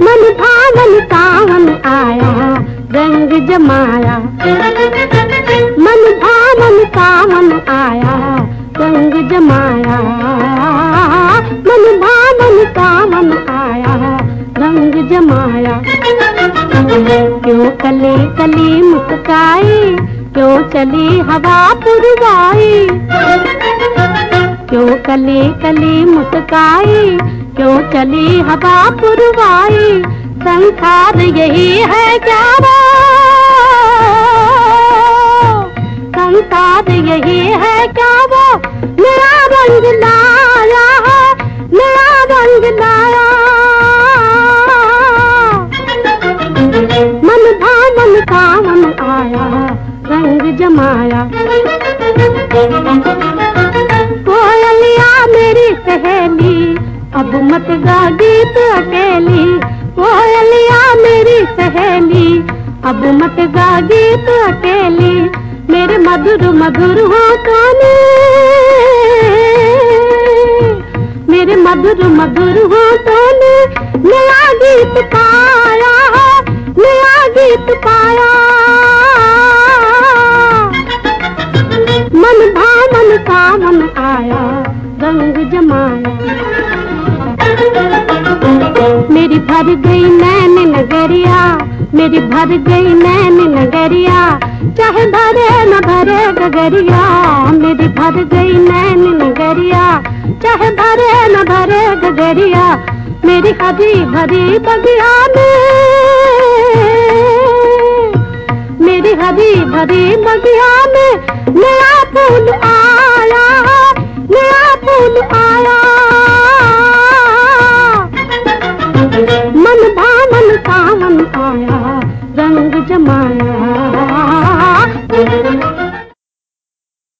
मन भावन सावन आया, रंग जमाया। मन भावन सावन आया, रंग जमाया। मन भावन सावन आया, रंग जमाया। क्यों कले, कली मुस्काई क्यों चली हवा पुरवाई क्यों कले, कली मुस्काई क्यों चली हवा पुरवाई, संसार यही है क्या संसार यही है क्या वो नया रंग लाया है नया रंग लाया। मन भावन कामन आया, रंग जमाया। मेरी सहेली अब मत गा गीत अकेली कोयलिया मेरी सहेली। अब मत गा गीत अकेली मेरे मधुर मधुर होठों ने मेरे मधुर मधुर होठों ने नया गीत पाया, नया गीत पाया। मन भावन कामन आया, रंग जमाया। मेरी भर गई नैन नगरिया, मेरी भर गई नैन नगरिया, चाहे भरे न भरे गगरिया, मेरी भर गई नैन नगरिया, चाहे भरे न भरे गगरिया, मेरी हरी भरी बगिया में, मेरी हरी भरी बगिया में मन भावन सावन आया